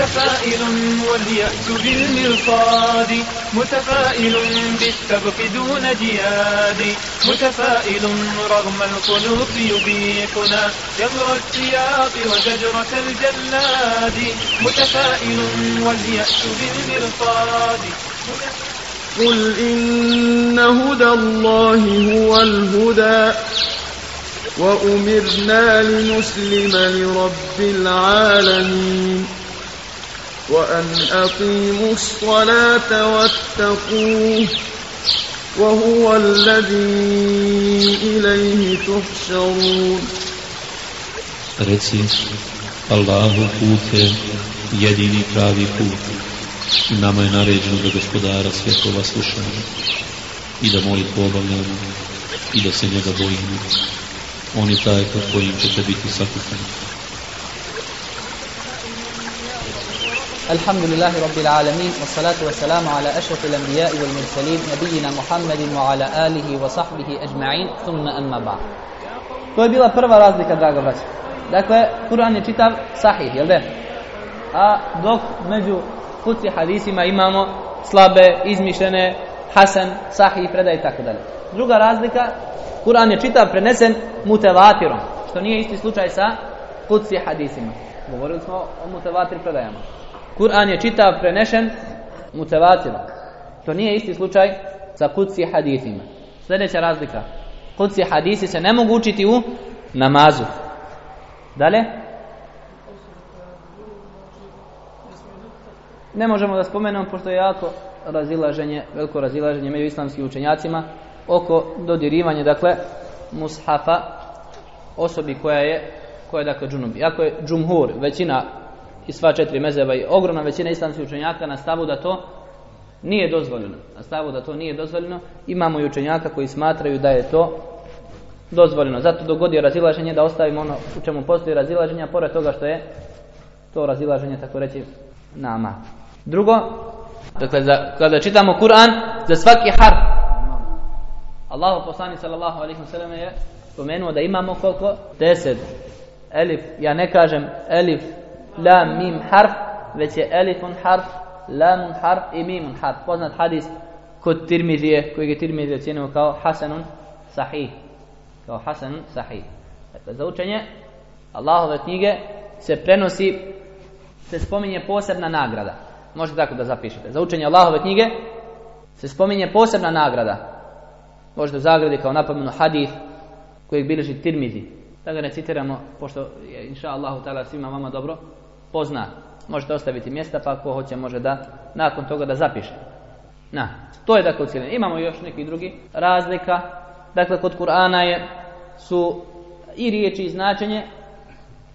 متفائل واليأس بالمرصاد متفائل بالسبق دون جياد. متفائل رغم القلوب يبيحنا جمر السياق وزجرة الجلاد. متفائل واليأس بالمرصاد. قل إن هدى الله هو الهدى وأمرنا لنسلم لرب العالمين. وأن أقيموا الصلاة واتقوه وهو الذي إليه تحشرون Reci, Allahu put je jedini pravi put. Nama je naređeno da gospodara svjetova slušamo i da molitvu obavljamo i da se njega bojimo. On je taj pod kojim ćete biti sakupani. الحمد لله رب العالمين والصلاة والسلام على أشرف الأنبياء والمرسلين نبينا محمد وعلى آله وصحبه أجمعين ثم أما بعد To je bila prva razlika, draga braća. Dakle, Kur'an je čitav sahih, jel da? A dok među kuci hadisima imamo slabe, izmišljene, hasan, sahih, predaj i tako dalje. Druga razlika, Kur'an je čitav prenesen mutevatirom, što nije isti slučaj sa kuci hadisima. Govorili smo o mutevatir predajama. Kur'an je čitav prenešen mutevatirom. To nije isti slučaj sa kuci hadisima. Sljedeća razlika. Kuci hadisi se ne mogu učiti u namazu. Dalje? Ne možemo da spomenemo, pošto je jako razilaženje, veliko razilaženje među islamskim učenjacima oko dodirivanja, dakle, mushafa osobi koja je, koja je, dakle, džunubi. Iako je džumhur, većina i sva četiri mezeba i ogromna većina islamskih učenjaka na stavu da to nije dozvoljeno. Na stavu da to nije dozvoljeno, imamo i učenjaka koji smatraju da je to dozvoljeno. Zato dogodi razilaženje da ostavimo ono u čemu postoji razilaženje, pored toga što je to razilaženje, tako reći, nama. Drugo, dakle, za, kada čitamo Kur'an, za svaki harf, Allah poslani sallallahu alaihi wa sallam je spomenuo da imamo koliko? Deset. Elif, ja ne kažem elif, lam, mim, harf, već je elifun harf, lamun harf i mimun harf. Poznat hadis kod Tirmizije, koji je Tirmizije ocjenio kao hasanun sahih. Kao hasanun sahih. Dakle, za učenje Allahove knjige se prenosi, se spominje posebna nagrada. Možete tako da zapišete. Za učenje Allahove knjige se spominje posebna nagrada. Možete u zagradi kao napomenu hadith kojeg bilježi Tirmizi. Da ga ne citiramo, pošto je inša Allahu ta'ala svima vama dobro pozna. Možete ostaviti mjesta, pa ako hoće može da nakon toga da zapiše. Na, to je dakle cijelina. Imamo još neki drugi razlika. Dakle, kod Kur'ana je su i riječi i značenje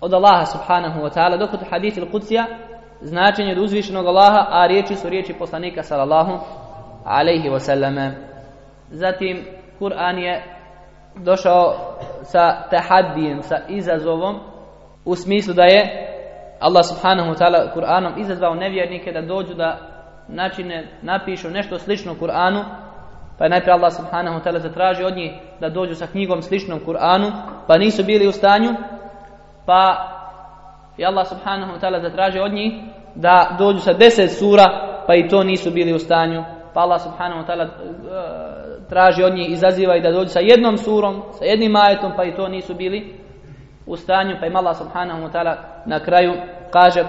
od Allaha subhanahu wa ta'ala, dok kod hadith il Qudsija značenje od uzvišenog Allaha, a riječi su riječi poslanika sallallahu alaihi wa sallame. Zatim, Kur'an je došao sa tahadijem, sa izazovom, u smislu da je Allah subhanahu wa ta'ala Kur'anom izazvao nevjernike da dođu da načine, napišu nešto slično Kur'anu, pa je najprije Allah subhanahu wa ta'ala zatražio od njih da dođu sa knjigom sličnom Kur'anu, pa nisu bili u stanju, pa je Allah subhanahu wa ta'ala zatražio od njih da dođu sa deset sura, pa i to nisu bili u stanju, pa Allah subhanahu wa ta'ala uh, traži od njih, izaziva i da dođu sa jednom surom, sa jednim ajetom, pa i to nisu bili u stanju, pa im Allah subhanahu wa ta'ala na kraju kaže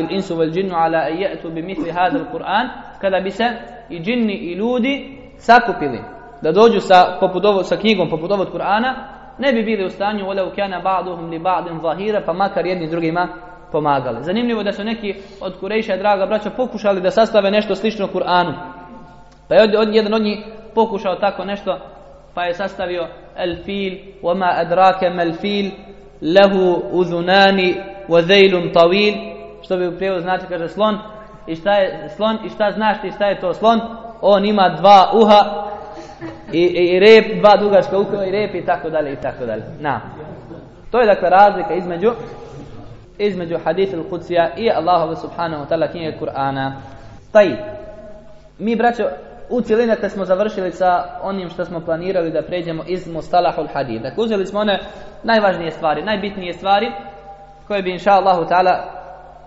al-insu wal jinnu ala an ya'tu bi mithli hadha al-Qur'an kada bi se i džinni i ljudi sakupili da dođu sa poput ovo, sa knjigom poput ovog Kur'ana ne bi bili u stanju kana ba'duhum li ba'din zahira pa makar jedni drugima pomagali. Zanimljivo da su neki od Kurejša, draga braća, pokušali da sastave nešto slično Kur'anu. Pa je od, od, jedan od njih pokušao tako nešto, pa je sastavio el fil, wama adrake mel fil, lehu uzunani, wazejlun tawil, što bi u prijevodu znači, kaže slon, i šta je slon, i šta znaš ti šta je to slon, on ima dva uha, i, i, i rep, dva dugačka uha i rep i tako dalje i tako dalje. Na. To je dakle razlika između između hadith al-Qudsija i Allahove subhanahu wa ta'ala knjige Kur'ana. Taj. Mi, braćo, u cijelini smo završili sa onim što smo planirali da pređemo iz Mustalahul Hadid. Dakle, uzeli smo one najvažnije stvari, najbitnije stvari koje bi inša Allahu ta'ala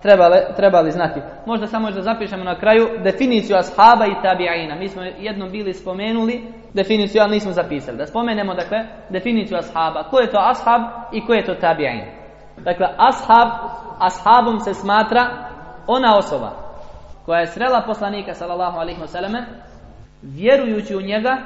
trebali, trebali znati. Možda samo još da zapišemo na kraju definiciju ashaba i tabi'ina. Mi smo jednom bili spomenuli definiciju, ali nismo zapisali. Da spomenemo, dakle, definiciju ashaba. Ko je to ashab i ko je to tabi'in? Dakle, ashab, ashabom se smatra ona osoba koja je srela poslanika, sallallahu alaihi wasallam vjerujući u njega,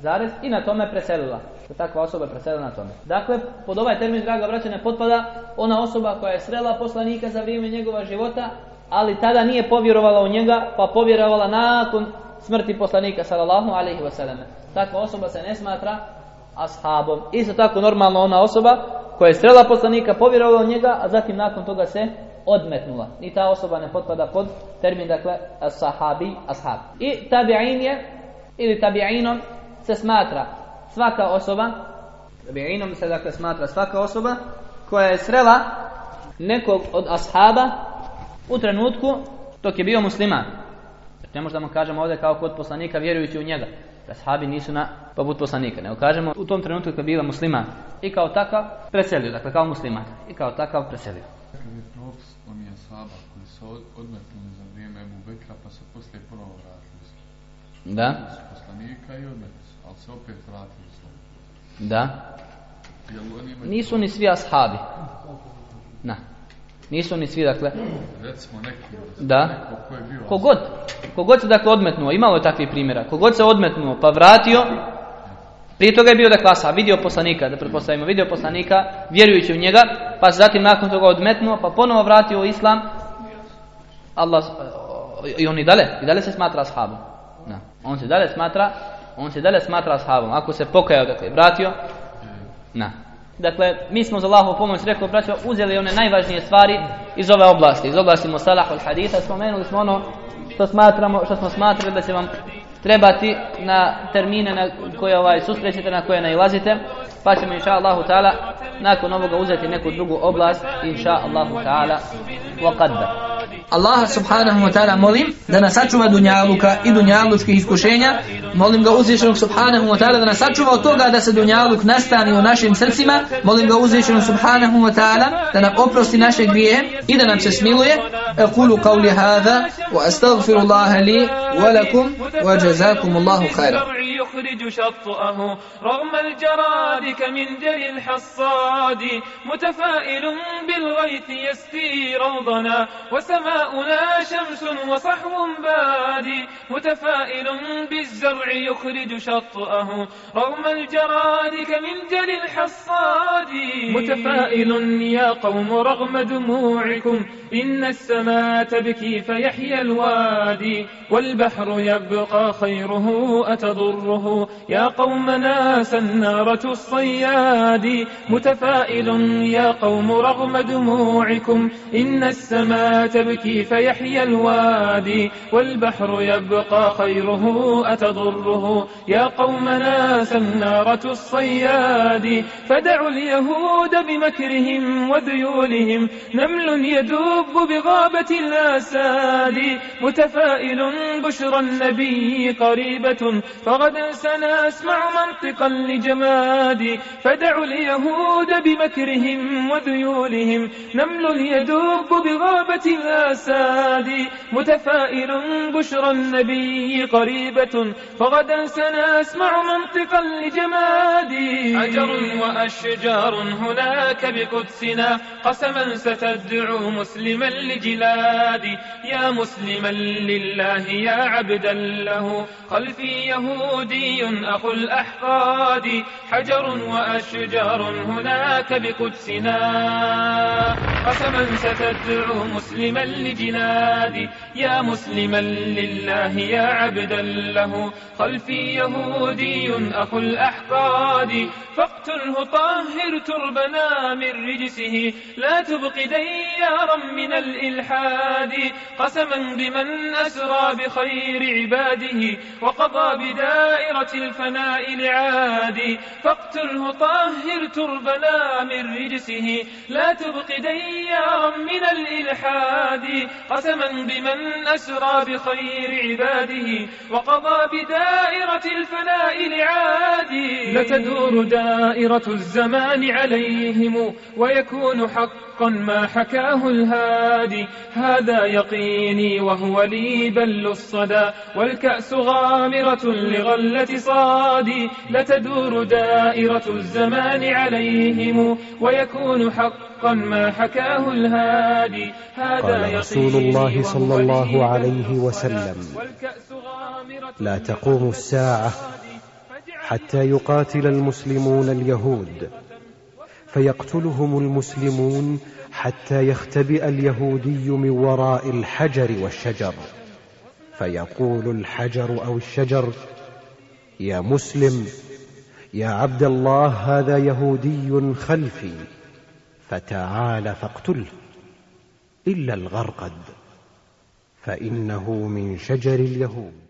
zarez, i na tome preselila da takva osoba preselila na tome. Dakle, pod ovaj termin, draga braća, ne potpada ona osoba koja je srela poslanika za vrijeme njegova života, ali tada nije povjerovala u njega, pa povjerovala nakon smrti poslanika, sallallahu alaihi wasallam. Takva osoba se ne smatra ashabom. Isto tako normalno ona osoba koja je strela poslanika, povjerovala u njega, a zatim nakon toga se odmetnula. I ta osoba ne potpada pod termin, dakle, sahabi, ashab. I tabi'in je, ili tabi'inom, se smatra svaka osoba, tabi'inom se dakle smatra svaka osoba, koja je srela nekog od ashaba u trenutku dok je bio musliman. Ne možemo kažemo ovdje kao kod poslanika vjerujući u njega. Da sahabi nisu na poput poslanika. Nego kažemo u tom trenutku kad bila musliman. I kao takav preselio. Dakle kao musliman. I kao takav preselio. Kakav je propis oni ashaba koji su odmetnuli za vrijeme Ebu Bekra pa se poslije ponovo vratili? Da. Poslanika i odmetnuli ali se opet vratili su. Da. Nisu ni svi ashabi. Na. Nisu ni svi, dakle. Recimo neki. Da. Neko ko je bio... Kogod. Kogod se dakle odmetnuo, imalo je takvih primjera. Kogod se odmetnuo pa vratio, prije toga je bio dakle ashab, vidio poslanika, da pretpostavimo, vidio poslanika, vjerujući u njega, pa se zatim nakon toga odmetnuo, pa ponovo vratio u islam, Allah, i on i dalje, i dalje se smatra ashabom. Na. On se dalje smatra on se dalje smatra ashabom. Ako se pokajao, dakle, vratio, na. Dakle, mi smo za Allahovu pomoć, rekao, braćo, uzeli one najvažnije stvari iz ove oblasti, iz oblasti Musalah od haditha, spomenuli smo ono što smatramo, što smo smatrali da će vam trebati na termine na koje ovaj susrećete, na koje nailazite, pa ćemo inša Allahu ta'ala nakon ovoga uzeti neku drugu oblast, inša Allahu ta'ala, wa qadda. Allaha subhanahu wa ta'ala molim da nas sačuva dunjaluka i dunjalučkih iskušenja. Molim ga uzvišenog subhanahu wa ta'ala da nas sačuva od toga da se dunjaluk nastani u našim srcima. Molim ga uzvišenog subhanahu wa ta'ala da nam oprosti naše grije i da nam se smiluje. Ekulu qavli hada wa astagfirullaha li wa lakum wa jazakum Allahu khaira. يخرج شطأه. رغم الجراد كمنجل الحصاد. متفائل بالغيث يسقي روضنا. وسماؤنا شمس وصحو بادي متفائل بالزرع يخرج شطأه. رغم الجراد كمنجل الحصاد. متفائل يا قوم رغم دموعكم. إن السماء تبكي فيحيى الوادي. والبحر يبقى خيره أتضره. يا قومنا سنارة الصياد متفائل يا قوم رغم دموعكم إن السماء تبكي فيحيى الوادي والبحر يبقى خيره أتضره. يا قومنا سنارة الصياد فدعوا اليهود بمكرهم وذيولهم. نمل يدب بغابة الأساد متفائل بشرى النبي قريبة فغدا سنسمع منطقا لجماد فدعوا اليهود بمكرهم وذيولهم. نمل يدب بغابة الأساد متفائل بشرى النبي قريبة. فغدا سنسمع منطقا لجماد. حجر وأشجار هناك بقدسنا قسما ستدعو مسلما لجلادي يا مسلما لله يا عبدا له خلفي يهودي أخو الأحقاد حجر وأشجار هناك بقدسنا. قسما ستدعو مسلما لجلادي يا مسلما لله يا عبدا له. خلفي يهودي أخو الأحقاد فاقتله طهر تربنا من رجسه. لا تبق ديارا من الإلحاد قسما بمن أسرى بخير عباده. وقضى بدائرة الفناء لعادي. فاقتله طهر تربنا من رجسه. لا تبق ديارا من الإلحاد. قسما بمن أسرى بخير عباده. وقضى بدائرة الفناء لعادي. لتدور دائرة الزمان عليهم. ويكون حق حقا ما حكاه الهادي. هذا يقيني وهو لي بل الصدى. والكأس غامرة لغلة صادي. لتدور دائرة الزمان عليهم. ويكون حقا ما حكاه الهادي. هذا قال رسول الله صلى الله عليه وسلم. لا تقوم الساعة حتى يقاتل المسلمون اليهود. فيقتلهم المسلمون حتى يختبئ اليهودي من وراء الحجر والشجر. فيقول الحجر أو الشجر يا مسلم يا عبد الله هذا يهودي خلفي فتعال فاقتله إلا الغرقد فإنه من شجر اليهود.